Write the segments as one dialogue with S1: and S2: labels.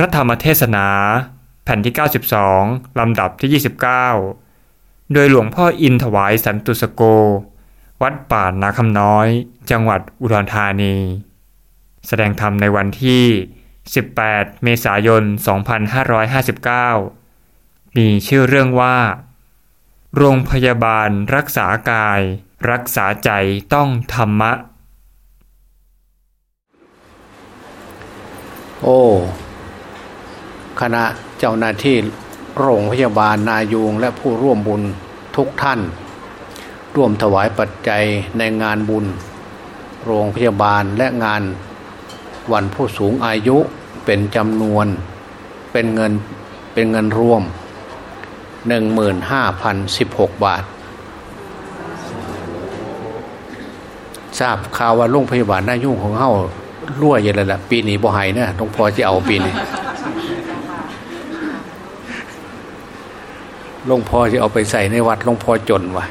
S1: พระธรรมเทศนา แผ่นที่ 92 ลำดับที่ 29 โดยหลวงพ่ออินถวายสันตุสโก วัดป่านาคำน้อย จังหวัดอุดรธานี แสดงธรรมในวันที่ 18 เมษายน 2559 มีชื่อเรื่องว่า โรงพยาบาลรักษากาย รักษาใจต้องธรรมะ
S2: โอ้ คณะเจ้าหน้าที่โรงพยาบาลนายูงและผู้ร่วมบุญทุกท่าน ร่วมถวายปัจจัยในงานบุญ โรงพยาบาลและงานวันผู้สูงอายุเป็นจำนวนเป็นเงินเป็นเงินรวม 15,016 บาท ทราบข่าวว่าโรงพยาบาลนายุ่งของเฮารั่วเยอะเลยล่ะปีนี้บ่หายนะหลวงพอจะเอาปีนี้ หลวงพ่อจะเอาไปใส่ในวัดหลวงพ่อจนวะ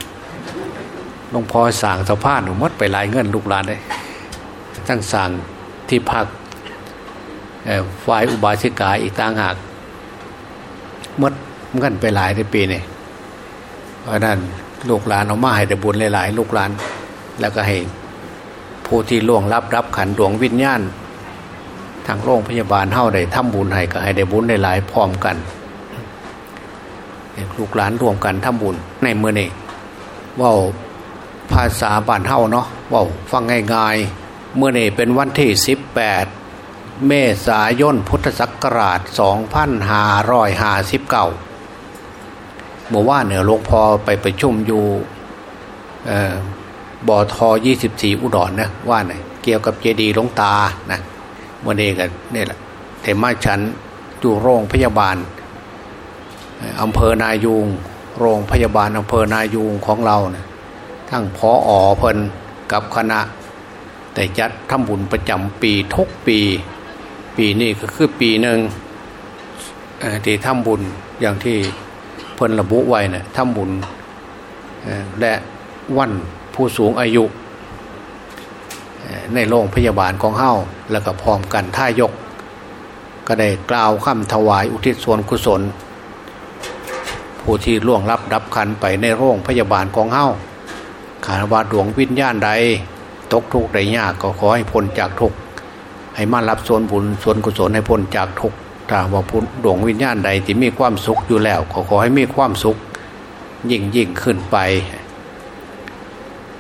S2: หลวงพ่อสั่งสะพานหนูมดไปหลายเงินลูกหลานเลยตั้งสั่งที่พักฝ่ายอุบาสิกาอีกต่างหากมดเงินไปหลายในปีนี้เพราะนั้นลูกหลานเอามาให้แต่บุญหลายๆ ลูกหลาน แล้วก็ให้ผู้ที่ล่วงรับรับขันดวงวิญญาณ ทางโรงพยาบาลเท่าได้ทำบุญให้ก็ให้ได้บุญหลายๆพร้อมกัน ลูกหลานรวมกันทำบุญในเมื่อนี้ว่าภาษาบ้านเท่าเนาะว่าฟังง่ายๆเมื่อนี้เป็นวันที่ 18 เมษายนพุทธศักราช 2559เมื่อว่าเนี่ยหลวงพ่อไปไประชุมอยู่บอทอยี่สิบสี่อุดรนนะว่าไงเกี่ยวกับเจดีย์หลวงตานะวันนี้กันนี่แหละเทมาชันอยู่โรงพยาบาล อำเภอนายูงโรงพยาบาลอำเภอนายูงของเราเนะี่ยทั้งพออเพนกับคณะ แต่จัดทำบุญประจำปีทุกปี ปีนี้ก็คือปีหนึ่งที่ทำบุญอย่างที่เพิ่นระบุไว้นะ่ะทำบุญและวันผู้สูงอายุ ในโรงพยาบาลของเฮ้าแล้วก็พร้อมกันท่ายก ก็ได้กล่าวคำถวายอุทิศส่วนกุศล ผู้ที่ล่วงรับดับคันไปในโรงพยาบาลของเฮ้าขานวาดวงวิญญาณใด ตกทุกข์ใดยากก็ขอให้พ้นจากทุกข์ให้มารับส่วนบุญส่วนกุศลให้พ้นจากทุกข์ถ้าว่าพ้นดวงวิญญาณใดที่มีความสุขอยู่แล้วก็ขอให้มีความสุข ยิ่งยิ่งขึ้นไป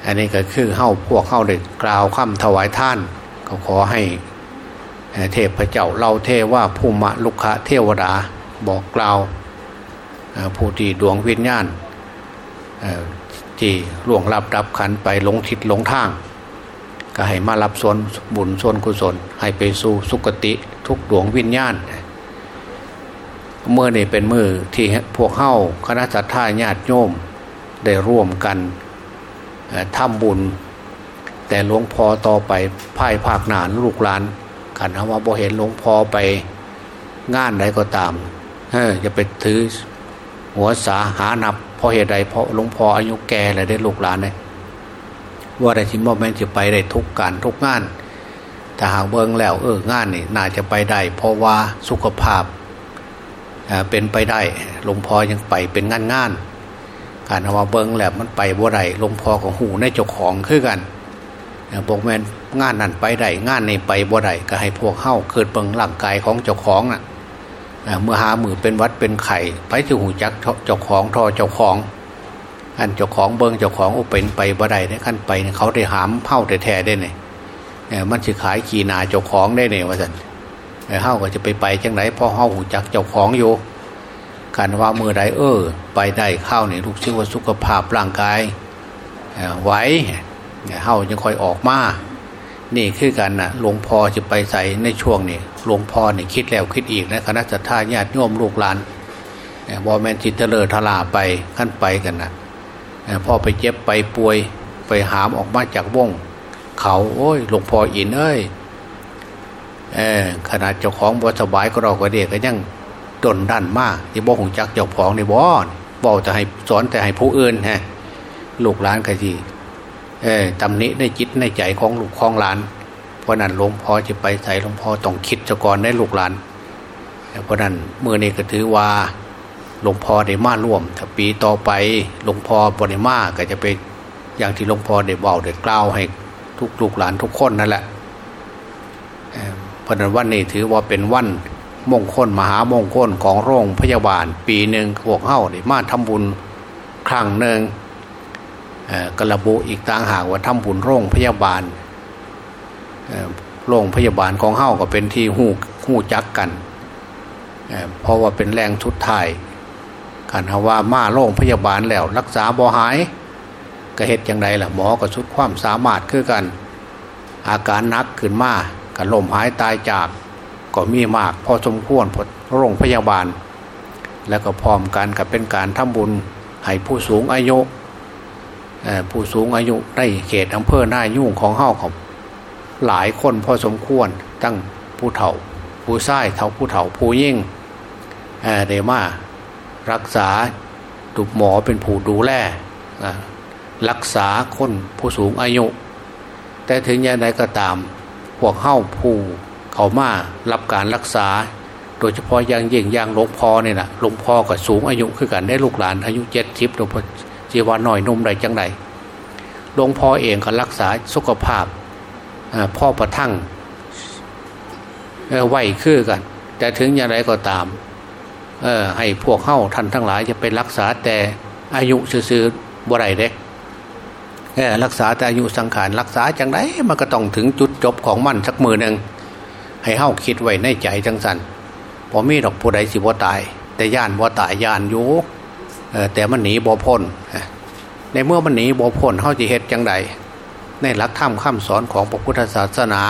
S2: อันนี้ก็คือเข้าพวกเข้าเด็กกล่าวคำถวายท่าน ก็ขอให้เทพเจ้าเราเทว่าภูมิลุกะเทวดาบอกกล่าว ผู้ที่ดวงวิญญาณที่ล่วงรับรับขันไปหลงทิศหลงทาง ก็ให้มารับส่วนบุญส่วนกุศล ให้ไปสู่สุคติทุกดวงวิญญาณเมื่อนี่เป็นมือที่พวกเข้าคณะสัตยาญาติโยมได้ร่วมกันทำบุญ แต่หลวงพ่อต่อไปภายภาคหนานลูกหลานขันว่าบ่เห็นหลวงพ่อไปงานใดก็ตามเฮ้จะไปถือ หัวสาหานับเพราะเหตุใดเพราะหลวงพ่ออายุแก่เลยได้ลูกหลานเลยว่าได้ชิมว่าแม่จะไปได้ทุกการทุกงานแต่หากเบิ้งแล้วเอองานนี่น่าจะไปได้ เพราะว่าสุขภาพเป็นไปได้หลวงพ่อยังไปเป็นงานงานการว่าเบิ้งแหลบมันไปบ่ไรลวงพ่อของหูในเจ้าของคือกันบอกแมนงานนั่นไปได้งานนี้ไปบ่ไรก็ให้พวกเข้าเกิดเบิ้งร่างกายของเจ้าของน่ะ เมื่อหามือเป็นวัดเป็นไข่ไปที่หูจักเจ้าของทอเจ้าของอันเจ้าของเบิ้งเจ้าของอุเป็นไปบ่ไรเนี่ยขั้นไปเขาได้หามเผ่าแท้ได้เนี่ยมันจะขายขีนาเจ้าของได้เนี่ยว่าสันเฮ้าก็จะไปไปจังไหนพอเฮ้าหูจักเจ้าของอยู่การว่ามือใดเออ ไปได้เข้าเนี่ยลูกชื่อว่าสุขภาพร่างกายไหวเฮายังคอยออกมา นี่คือกันนะหลวงพ่อจะไปใส่ในช่วงนี้หลวงพ่อเนี่ยคิดแล้วคิดอีกนะคณะสัตยาญาติโยมลูกหลานบอแมนจิตเตลิทลาไปขั้นไปกันนะพอไปเจ็บไปป่วย ไปหามออกมาจากวงเขาโอ้ยหลวงพ่ออินเอ้ยขนาดเจ้าของบ่สบายก็เราก็เด็กก็ยังดนดันมากที่บ่หงจักเจ้าของในบ่อนบอกจะให้สอนแต่ให้ผู้อื่นฮะลูกหลานกะทีเออ ตำหนิในจิตในใจของลูกของหลาน เพราะนั้นหลวงพ่อจะไปใส่หลวงพ่อต้องคิดจะก่อนได้ลูกหลาน เพราะนั้นเมื่อนี้ก็ถือว่าหลวงพ่อได้มาร่วมถ้าปีต่อไปหลวงพ่อบริมาก็จะไปอย่างที่หลวงพ่อได้บอกได้กล่าวให้ทุกลูกหลานทุกคนนั่นแหละเพราะนั้นวันนี้ถือว่าเป็นวันมงคลมหามงคลของโรงพยาบาล ปีหนึ่งพวกเข้าได้มาทำบุญครั้งหนึ่ง กระบุอีกต่างหากว่าทำบุญโรงพยาบาลโรงพยาบาลของเฮ้าก็เป็นที่หูหูจักกันเพราะว่าเป็นแรงชุดไทยกันว่ามาโรงพยาบาลแล้ว รักษาบ่หายก็เหตุอย่างไรล่ะหมอก็ชุดความสามารถคือกัน อาการนักขึ้นมากันลมหายตายจากก็มีมากพอสมควรพโรงพยาบาล แล้วก็พร้อมกันกับเป็นการทำบุญให้ผู้สูงอายุ ผู้สูงอายุในเขตอำเภอหน้ายุ่งของเฮ้าของหลายคนพอสมควรตั้งผู้เฒ่า ผู้ชายเฒ่าผู้เฒ่าผู้ยิ่งเดมารักษาตุบหมอเป็นผู้ดูแลรักษาคนผู้สูงอายุ แต่ถึงอย่างไรก็ตามพวกเข้าผู้เขามารับการรักษา โดยเฉพาะอย่างยิ่งอย่างหลวงพ่อเนี่ยนะหลวงพ่อก็สูงอายุคือกันได้ลูกหลานอายุเจ็ดทิพย์หลวงพ่อ จีวาหน่อยนุ่มใดจังใดหลวงพ่อเองก็รักษาสุขภาพพ่อประทั่งไหวคือกัน แต่ถึงอย่างไรก็ตามให้พวกเข้าท่านทั้งหลายจะไปรักษาแต่อายุซื้อบ่ไรเด็กรักษาแต่อายุสังขารรักษาจังไรมันก็ต้องถึงจุดจบของมันสักมือหนึ่งให้เข้าคิดไว้ในใจจังสันพอมีดอกผู้ใดสิบ่ตาย แต่ย่านบ่ตายย่านอยู่ แต่มันหนีบ่พ้นในเมื่อมันหนีบ่พ้นเขาจะเหตุจังใดในหลักธรรมข้าสอนของพระพุทธศาสนา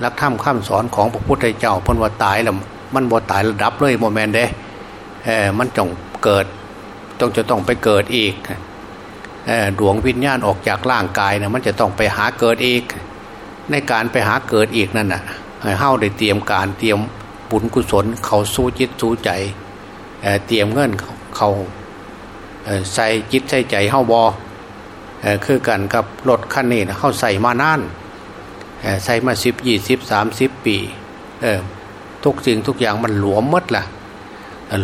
S2: หลักธรรมข้าสอนของพระพุทธเจ้าพ้นว่าตายแล้วมันบ่ตายระดับเลยโมเมนต์เด้เออมันจงเกิดต้องจะต้องไปเกิดอีกดวงวิญญาณออกจากร่างกายนะมันจะต้องไปหาเกิดอีก ในการไปหาเกิดอีกนั่นน่ะเฮ้าได้เตรียมการเตรียมบุญกุศลเขาสู้จิตสู้ใจเเตรียมเงินเขา ใส่จิตใส่ใจเฮ้าบอคือกันกับรถคันนี้นะเข้าใส่มานานใส่มาสิบยี่สิบสามสิบปีทุกสิ่งทุกอย่างมันหลวมมดละ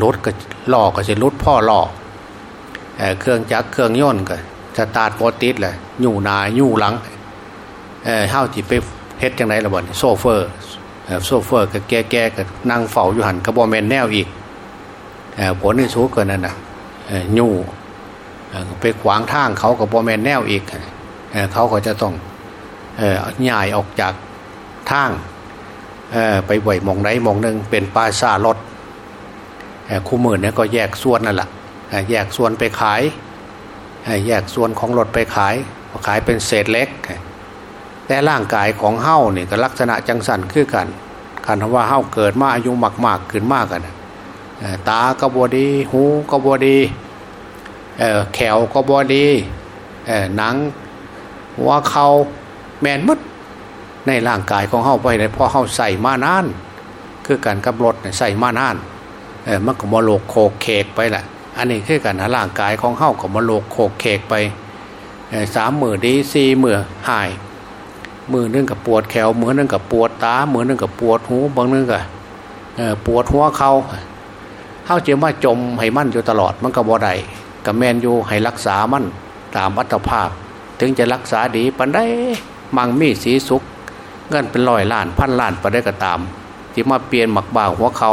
S2: รถก็ล่อก็จะรถพ่อล่อเครื่องจักรเครื่องย่นก็สตาร์ทโมติดเลยยู่นายู่หลังเฮ้าจีไปเฮ็ดยังไงละบ่นโซเฟอร์โซเฟอร์ก็แก่แก่ก็นั่งเฝ้าอยู่หันกระบอกแมนแนวอีกผลที่สูงเกินนั่นนะ ยู่ไปขวางทางเขากับบอแมนแนวอีกเขาก็จะต้องย่ายออกจากทางไปไหวมองไหนมองหนึ่งเป็นปลาซารถคู่มือเนี่ยก็แยกส่วนนั่นแหละแยกส่วนไปขายแยกส่วนของรถไปขายขายเป็นเศษเล็ก แต่ร่างกายของเฮ้าเนี่ยก็ลักษณะจังสันคือกันคันว่าเฮ้าเกิดมาอายุมากๆขึ้นมากกัน ตากระบวดี หูกระบวดีแขวก็บอดีหนังหัวเขาแมนมดในร่างกายของเฮาไปเลยพอเฮาใส่มานาน คือการกับรถใส่มานานมันก็มาโลกโคกเคกไปแหละอันนี้คือการร่างกายของเฮาก็มาโลกโคกเคกไปสามมือดีสี่มือหาย มือนึงกับปวดแขวมือนึงกับปวดตา มือนึงกับปวดหูบางนึงกับปวดหัวเขา เฮาเจอมาจมให้มั่นอยู่ตลอดมันก็บ่ได้กับแมนอยู่ให้รักษามั่นตามอัตภาพ ถึงจะรักษาดีปันได้มังมีสีสุกเงินเป็นร้อยล้านพันล้านปันได้ก็ตามที่มาเปลี่ยนหมักบ่าหัวเขา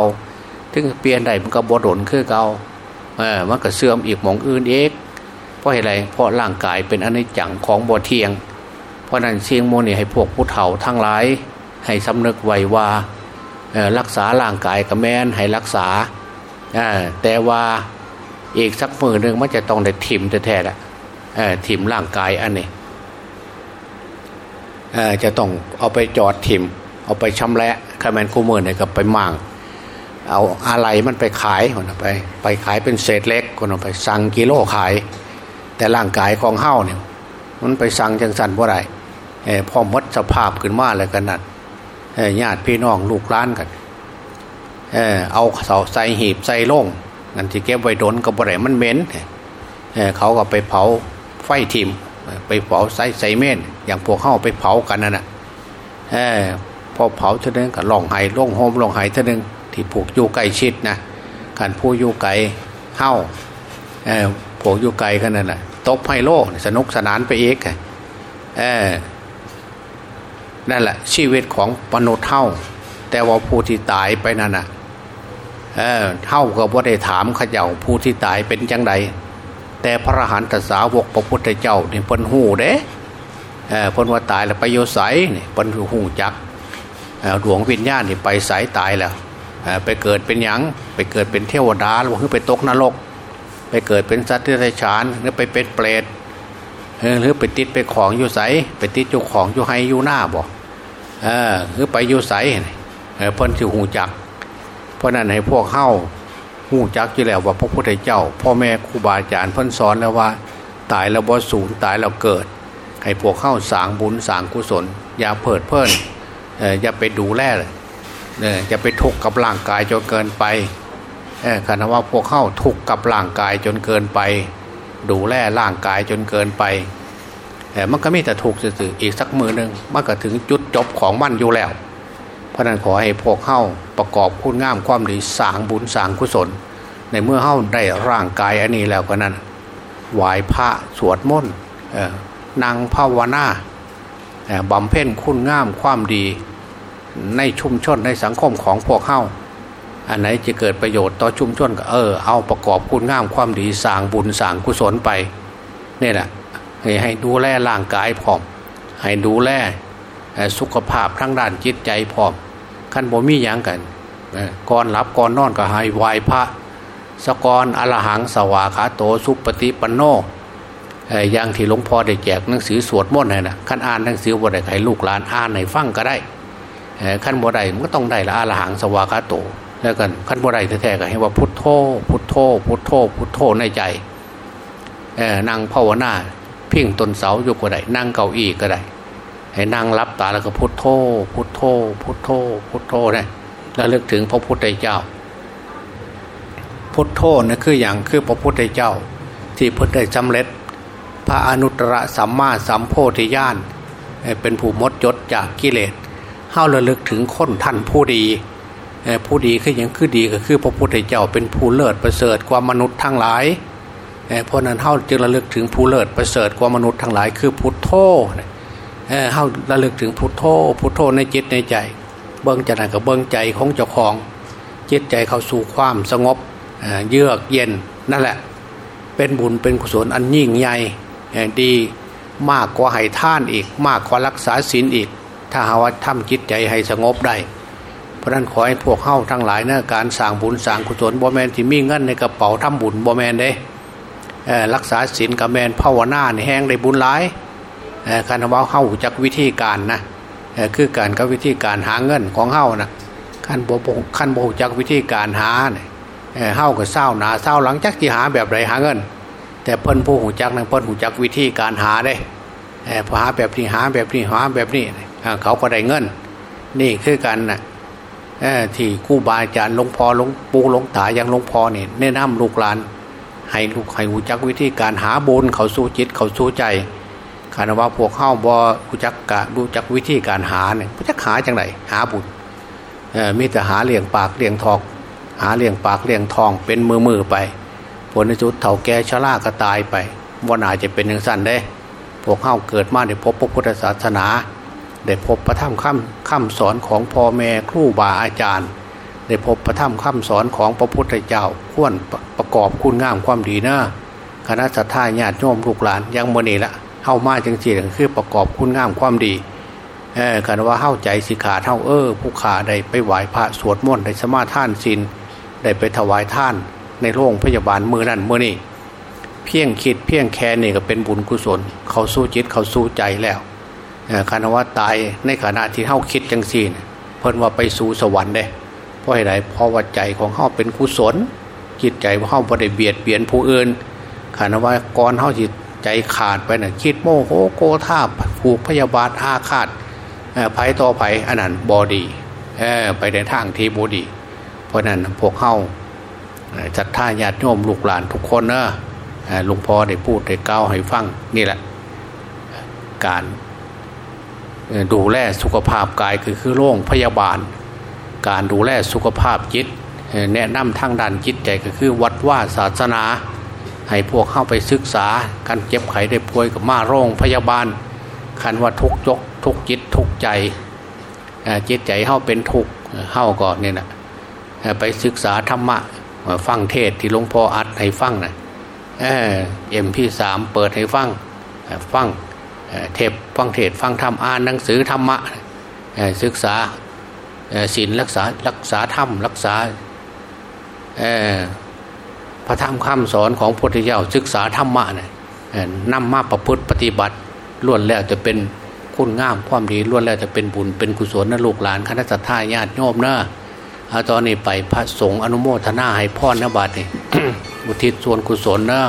S2: ถึงเปลี่ยนได้มันก็บดลคือเกาเออมันก็เสื่อมอีกมองอื่นเอกเพราะอะไรเพราะร่างกายเป็นอนิจจังของบ่เทียง เพราะนั้นเชียงโมนี่ให้พวกผู้เฒ่าทั้งหลาย ให้สำนึกไว้ว่ารักษาร่างกายกับแม่นให้รักษา แต่ว่าอีกสักมือหนึ่งมันจะต้องได้ถิ่มแท้ๆแหละถิ่มร่างกายอันนี้จะต้องเอาไปจอดถิ่มเอาไปชำระคาแมนคู่มือเนี่ยก็ไปมั่งเอาอะไรมันไปขายคนไป ไปขายเป็นเศษเล็กคนไปสั่งกิโลขาย แต่ร่างกายของเฮ้าเนี่ย มันไปสั่งจังสันว่าไรพอมดสภาพขึ้นมาเลยกันนั่นญาติพี่น้องลูกล้านกัน เออเอาเสาใส่หีบใส่ล่งนั่นที่เก็บไว้โดนก็บ่ได้มันเหม็นเขาก็ไปเผาไฟทิมไปเผาไซไซเมนอย่างพวกเข้าไปเผากันนั่นนะเออพอเผาเท่านึงก็ล่องไห้ล่องโฮมล่องไห้เท่านึงที่ผูกอยู่ไกลชิดนะการผู้อยู่ไกลเฮ้าเออผูกอยู่ไกลกันนั่นแหละตกไพโลสนุกสนานไปเอกเออนั่นแหละชีวิตของมนุษย์เท่า แต่ว่าผู้ที่ตายไปนั่นน่ะเออเท่ากับว่าได้ถามขย่าผู้ที่ตายเป็นจังไดแต่พระหันตสาวกพระพุทธเจ้านี่เพิ่นหูเด้เออเพิ่นว่าตายแล้วไปโยไสนี่เพิ่นหูจักดวงวิญญาณนี่ไปสายตายแล้วไปเกิดเป็นหยังไปเกิดเป็นเทวดาหรือไปตกนรก ไปเกิดเป็นสัตว์ที่ไรฉานหรือไปเป็นเปรตหรือไปติดไปของอยู่ใสไปติดอยู่ของอยู่ให้อยู่หน้าบอกเออหรือไปอยู่ใส เพิ่นสิหูจัก เพราะนั้นให้พวกเข้าหูจักอยู่แล้วว่าพระพุทธเจ้า พ่อแม่ครูบาอาจารย์เพิ่นสอนแล้วว่า ตายแล้วบ่สูญตายแล้วเกิด ให้พวกเข้าสางบุญสางกุศล อย่าเพิดเพิ่นอย่าไปดูแลเลยอย่าไปทุกข์กับร่างกายจนเกินไปคณะว่าพวกเข้าทุกข์กับร่างกายจนเกินไป ดูแลร่างกายจนเกินไปมันก็ไมีแต่ถูกสื่ออีกสักมือหนึ่งมันก็ถึงจุดจบของมันอยู่แล้ว พราะนั้นขอให้พวกเข้าประกอบคุณงามความดีสางบุญสางกุศล ในเมื่อเข้าได้ร่างกายอันนี้แล้วก็นั้นไหวพระสวดมนต์นางภาวนาบำเพ็ญคุณงามความดี ในชุมชนในสังคมของพวกเข้าอันไหนจะเกิดประโยชน์ต่อชุมชนก็เออเอาประกอบคุณงามความดีสางบุญสางกุศลไปนี่แหละให้ดูแลร่างกายพร้อม ให้ดูแลสุขภาพทั้งด้านจิตใจพร้อม ขั้นบ่มีอย่างกันก่อนหลับก่อนนอนก็ให้ไหวพระ สกรอรหังสวาขาโตสุปฏิปันโนอย่างที่หลวงพ่อได้แจกหนังสือสวดมนต์ให้นะขั้นอ่านหนังสือบทใดให้ลูกหลานอ่านให้ฟังก็ได้ขั้นบทใดมันก็ต้องได้ละอรหังสวาขาโตแล้วกันขั้นบดใดแท้ๆก็ให้ว่าพุทโธพุทโธพุทโธพุทโธในใจนั่งภาวนาเพ่งตนเสาอยู่ก็ได้นั่งเก้าอี้ก็ได้ ให้นั่งรับตาแล้วก็พุทโธ พุทโธ พุทโธ พุทโธเนี่ยแล้วเลือกถึงพระพุทธเจ้า พุทโธนี่คืออย่างคือพระพุทธเจ้า ที่พุทธได้สำเร็จ พระอนุตตรสัมมาสัมโพธิญาณเป็นผู้มดจดจากกิเลสเฮ้าระลึกถึงคนท่านผู้ดีผู้ดีคืออย่างคือดีก็คือพระพุทธเจ้าเป็นผู้เลิศประเสริฐกว่ามนุษย์ทั้งหลายเพราะนั้นเท่าจึงระลึกถึงผู้เลิศประเสริฐกว่ามนุษย์ทั้งหลายคือพุทโธ เท่าระลึกถึงพุทโธพุทโธในจิตในใจ เบื้องจากนั้นกับเบื้องใจของเจ้าของ จิตใจเข้าสู่ความสงบเยือกเย็นนั่นแหละ เป็นบุญเป็นกุศลอันยิ่งใหญ่ดีมากกว่าให้ท่านอีก มากกว่ารักษาศีลอีก ถ้าหาว่าทำจิตใจให้สงบได้เพราะนั้นขอให้พวกเข้าทั้งหลายนะการสั่งบุญสั่งกุศลบอแมนที่มีเงินในกระเป๋าทำบุญบอแมนเด้รักษาศีลกับแมนภาวนาในแห้งได้บุญหลาย การว่าเข้าจากวิธีการนะคือการกับวิธีการหาเงินของเข้านะขั้นโบขั้นโบจากวิธีการหาเนี่ยเข้ากับเศร้าหนาเศร้าหลังจากที่หาแบบไรหาเงิน แต่เพิ่นผู้หูจักนะเพิ่นหูจักวิธีการหาได้พอหาแบบนี้หาแบบนี้หาแบบนี้เขาก็ได้เงิน นี่คือกันนะที่คู่บาอาจารย์หลวงพ่อหลวงปู่หลวงตาอย่างหลวงพ่อเนี่ยแนะนำลูกหลาน ให้ลูกให้หูจักวิธีการหาบุญเขาสู้จิตเขาสู้ใจ คานว่าพวกเข้าบ่หูจักกะดูจักวิธีการหาเนี่ยหูจักหาจังไหนหาบุญมีแต่หาเลี้ยงปากเลี้ยงทองหาเลี้ยงปากเลี้ยงทอง เป็นมือมือไป ผลในสุดเถ่าแก่ชราก็ตายไปว่านาจะเป็นอย่างสั้นได้ พวกเข้าเกิดมาได้พบพระพุทธศาสนา ได้พบพระธรรมคำคำสอนของพ่อแม่ครูบาอาจารย์ได้พบพระธรรมคำสอนของพระพุทธเจ้าควรประกอบคุณงามความดีนะคณะสัตยาญาติโยมลูกหลานยังโมนีละ เข้ามาจังสีคือประกอบคุณงามความดีเออคันว่าเข้าใจสิขาเท่าเออผู้ขาได้ไปไหว้พระสวดมนต์ได้สมาทานศีลได้ไปถวายท่านในโรงพยาบาลมือนั่นมือนี่เพียงคิดเพียงแค่นี่ก็เป็นบุญกุศล เขาสู้จิตเขาสู้ใจแล้วคณว่าตายในขณะที่เฮ้าคิดจังสีนเพิ่นว่าไปสู่สวรรค์เด้เพราะอะไรเพราะว่าใจของเฮ้าเป็นกุศลจิตใจของเฮ้าบ่ได้เบียดเบียนผู้อื่นคณว่าก่อนเฮ้าจิต ใจขาดไปน่ะคิดโมโหโกธาผูกพยาบาทอาฆาตภัยต่อภัยอันนั้นบอดีไปในทางที่บอดี เพราะนั้นพวกเฮ้าจัดท่าญาติโยมลูกหลานทุกคนเนอะหลวงพ่อได้พูดได้กล่าวให้ฟังนี่แหละ การดูแลสุขภาพกายคือคือโรงพยาบาล การดูแลสุขภาพจิตแนะนำทางด้านจิตใจก็คือวัดว่าศาสนา ให้พวกเข้าไปศึกษาการเจ็บไข้ได้ป่วยกับมาโรงพยาบาล คันว่าทุกยกทุกจิตทุกใจจิตใจเข้าเป็นทุกเข้าก่อนเนี่ยนะไปศึกษาธรรมะฟังเทศที่หลวงพ่ออัดให้ฟังนะเอ็มพี่สามเปิดให้ฟังฟังเทปฟังเทศฟังธรรมอ่านหนังสือธรรมะศึกษาศีลรักษารักษาธรรมรักษา พระธรรมคำสอนของพุทธเจ้าศึกษาธรรมะเนี่ยนำมาประพฤติปฏิบัติล้วนแล้วจะเป็นคุณงามความดีล้วนแล้วจะเป็นบุญเป็นกุศลนะลูกหลานคณะสัตยาญาติโยมเนะเอาตอนนี้ไปพระสงฆ์อนุโมทนาให้พ่อนะบาทนี่อุทิศส่วนกุศลเนาะ